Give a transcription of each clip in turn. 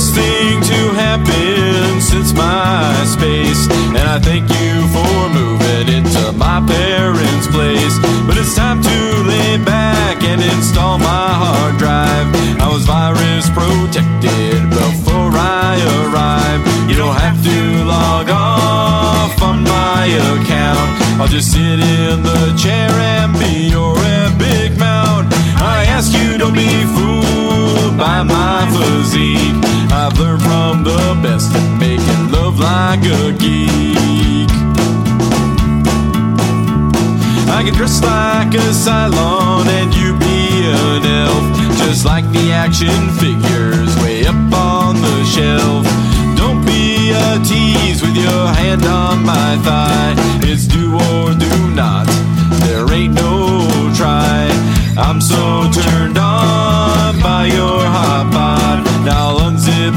best thing to happen since my space, And I thank you for moving into my parents' place. But it's time to lay back and install my hard drive. I was virus protected before I arrived. You don't have to log off on my account. I'll just sit in the chair like a geek. I can dress like a Cylon and you be an elf. Just like the action figures way up on the shelf. Don't be a tease with your hand on my thigh. It's do or do not.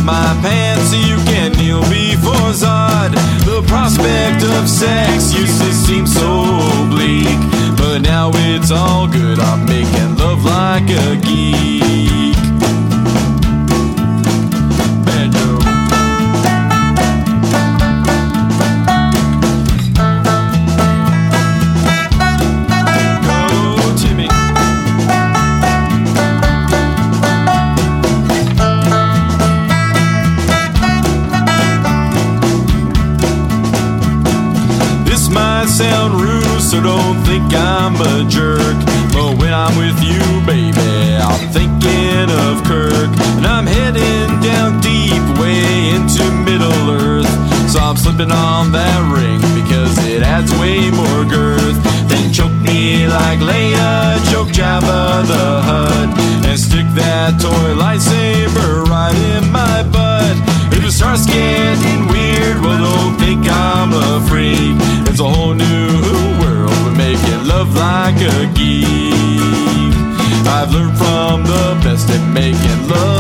My pants so you can kneel before Zod. The prospect of sex used to seem so bleak, but now it's all good. I'm making love like a Might sound rude, so don't think I'm a jerk. But when I'm with you, baby, I'm thinking of Kirk. And I'm heading down deep, way into Middle Earth. So I'm slipping on that ring because it adds way more girth. like a geek. I've learned from the best at making love.